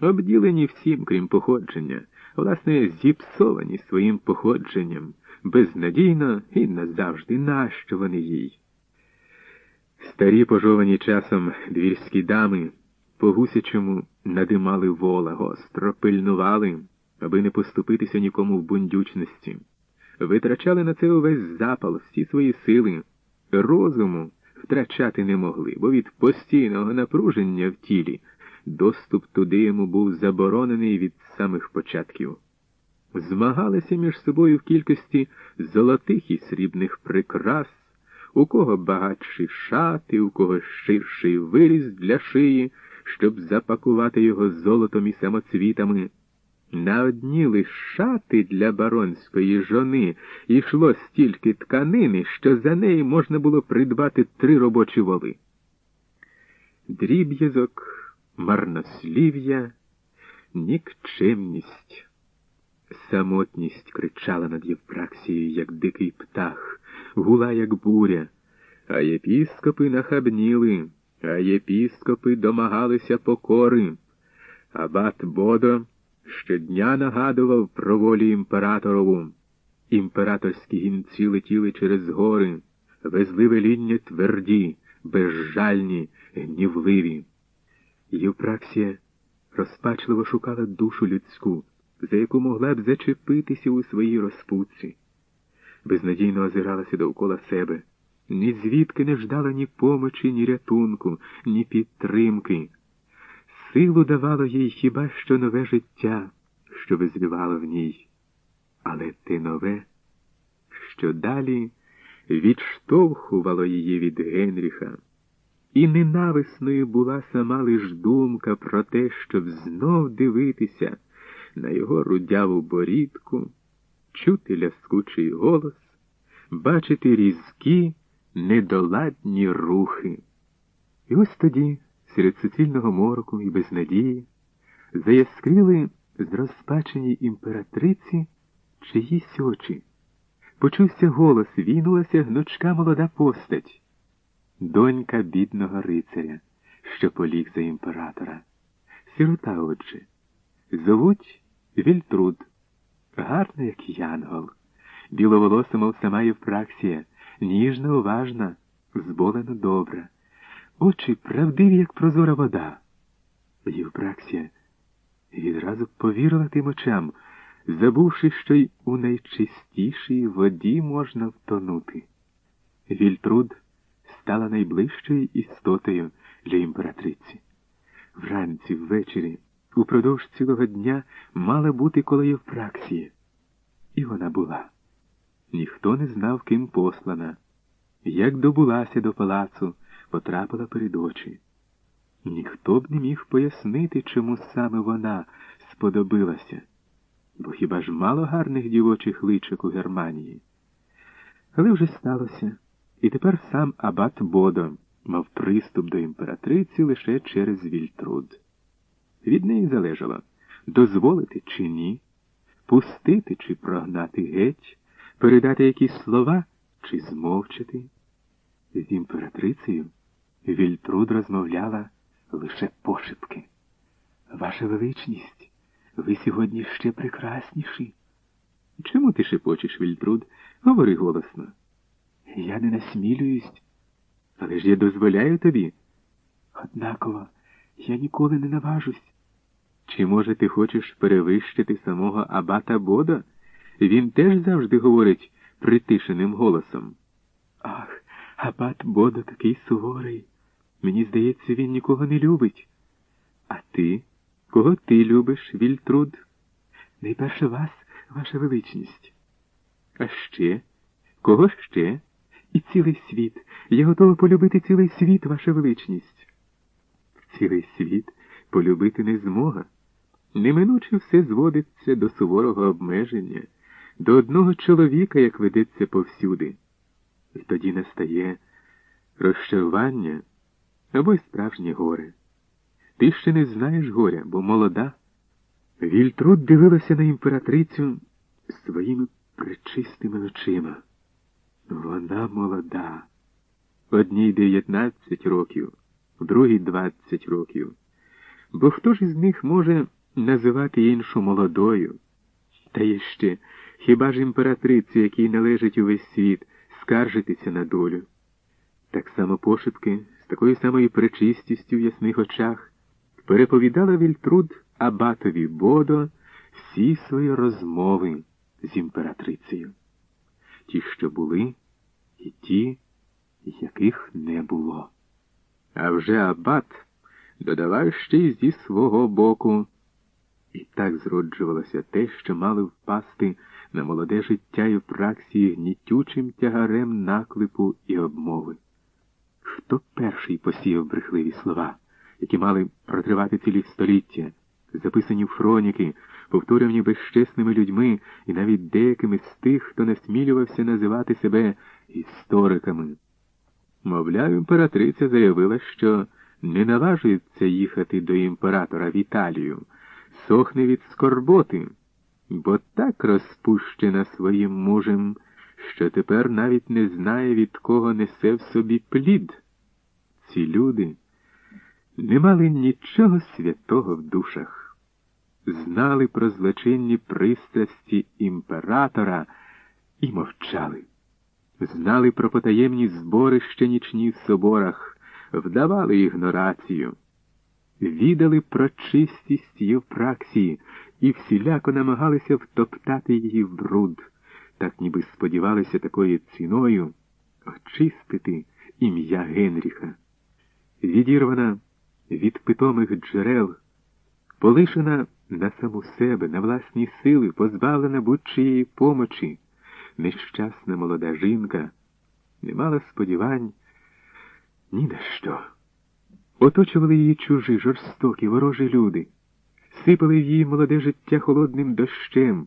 обділені всім, крім походження, власне, зіпсовані своїм походженням, безнадійно і назавжди, нащо вони їй. Старі пожовані часом двірські дами по гусячому надимали вола, гостро пильнували, аби не поступитися нікому в бундючності, витрачали на це увесь запал, всі свої сили, розуму втрачати не могли, бо від постійного напруження в тілі доступ туди йому був заборонений від самих початків. Змагалися між собою в кількості золотих і срібних прикрас, у кого багатші шати, у кого ширший виріз для шиї, щоб запакувати його золотом і самоцвітами. На одні лиш шати для баронської жони йшло стільки тканини, що за неї можна було придбати три робочі воли. Дріб'язок, марнослів'я, нікчемність. Самотність кричала над Євпраксією, як дикий птах, гула, як буря, а єпіскопи нахабніли, а єпіскопи домагалися покори. Абат Бодо щодня нагадував про волі імператорову. Імператорські гінці летіли через гори, везли веління тверді, безжальні, гнівливі. Євпраксія розпачливо шукала душу людську, за яку могла б зачепитися у своїй розпутці. Безнадійно озиралася довкола себе, ні звідки не ждала ні помочі, ні рятунку, ні підтримки. Силу давало їй хіба що нове життя, що визрівало в ній. Але те нове, що далі відштовхувало її від Генріха. І ненависною була сама лиш думка про те, щоб знов дивитися на його рудяву борідку, чути ляскучий голос, бачити різкі, недоладні рухи. І ось тоді серед суцільного мороку і безнадії заяскріли з розпаченій імператриці чиїсь очі. Почувся голос, вінулася гнучка молода постать, донька бідного рицаря, що поліг за імператора. Сирота, отже, зовуть Вільтруд, гарна, як янгол, біловолоса, мов сама Євпраксія, ніжна, уважна, зболено добра очі правдиві, як прозора вода. Євпраксія відразу повірила тим очам, забувши, що й у найчистішій воді можна втонути. Вільтруд стала найближчою істотою для імператриці. Вранці, ввечері, упродовж цілого дня мала бути коло Євпраксії. І вона була. Ніхто не знав, ким послана, як добулася до палацу потрапила перед очі. Ніхто б не міг пояснити, чому саме вона сподобилася, бо хіба ж мало гарних дівочих личок у Германії? Але вже сталося, і тепер сам Абат Бодо мав приступ до імператриці лише через Вільтруд. Від неї залежало дозволити чи ні, пустити чи прогнати геть, передати якісь слова чи змовчати. З імператрицею Вільтруд розмовляла лише пошепки. Ваша величність, ви сьогодні ще прекрасніші. Чому ти шепочеш, Вільтруд? Говори голосно. Я не насмілююсь, але ж я дозволяю тобі. Однаково, я ніколи не наважусь. Чи, може, ти хочеш перевищити самого Абата Бода? Він теж завжди говорить притишеним голосом. Ах, Абат Бодо такий суворий. Мені здається, він нікого не любить. А ти? Кого ти любиш, Вільтруд? Найперше вас, ваша величність. А ще? Кого ще? І цілий світ. Я готова полюбити цілий світ, ваша величність. Цілий світ полюбити не змога. Неминуче все зводиться до суворого обмеження, до одного чоловіка, як ведеться повсюди. І тоді настає розчарування або й справжнє горе. Ти ще не знаєш горя, бо молода. Вільтруд дивилася на імператрицю своїми причистими очима. Вона молода. Одній дев'ятнадцять років, другій двадцять років. Бо хто ж із них може називати іншу молодою? Та є ще, хіба ж імператриці, якій належить увесь світ, скаржитися на долю? Так само пошепки, з такою самою причистістю в ясних очах, переповідала Вільтруд Абатові Бодо всі свої розмови з імператрицею. Ті, що були, і ті, яких не було. А вже Абат додавав ще й зі свого боку. І так зроджувалося те, що мали впасти на молоде життя і праксії гнітючим тягарем наклепу і обмови. Хто перший посіяв брехливі слова, які мали протривати цілі століття, записані в хроніки, повторювані безчесними людьми і навіть деякими з тих, хто насмілювався називати себе істориками? Мовляв, імператриця заявила, що не наважується їхати до імператора в Італію, сохне від скорботи, бо так розпущена своїм мужем, що тепер навіть не знає, від кого несе в собі плід. Ці люди не мали нічого святого в душах, знали про злочинні пристрасті імператора і мовчали, знали про потаємні зборища нічні в соборах вдавали ігнорацію, відали про чистість Євпраксії і всіляко намагалися втоптати її в бруд, так ніби сподівалися такою ціною очистити ім'я Генріха. Відірвана від питомих джерел, полишена на саму себе, на власні сили, позбавлена будь-чиєї помочі, нещасна молода жінка не мала сподівань. Ні на що. Оточували її чужі, жорстокі, ворожі люди, сипали в її молоде життя холодним дощем,